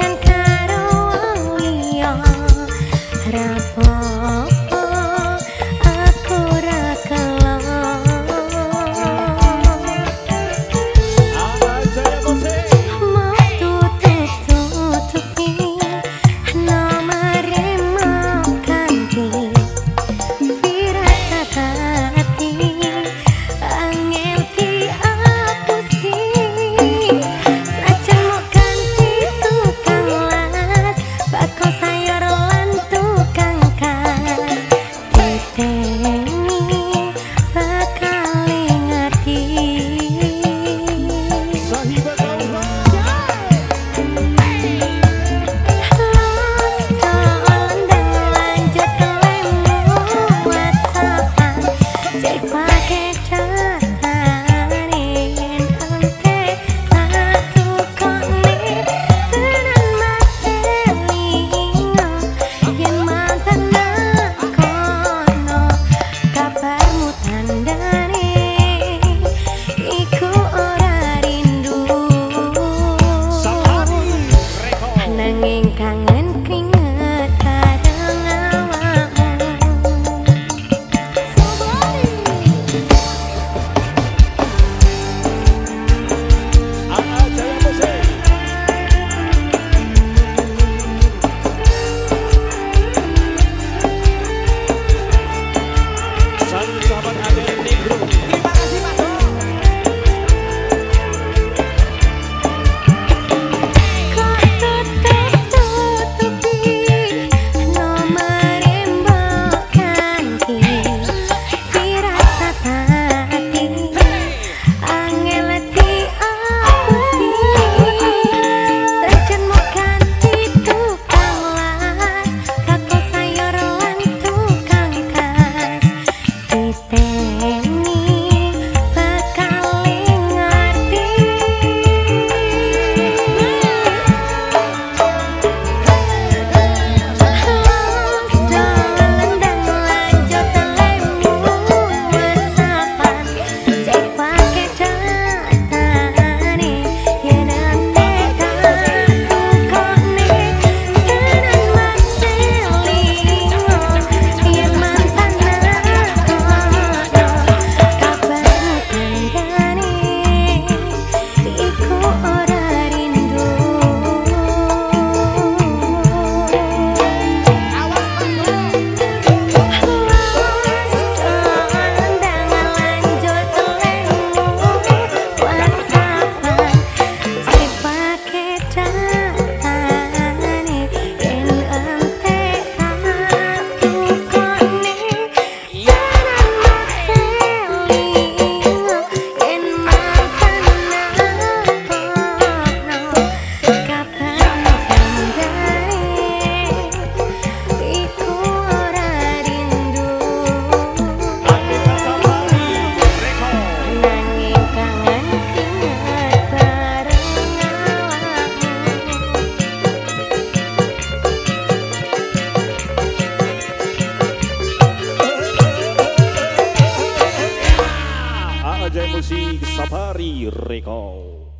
and you. Safari Rekord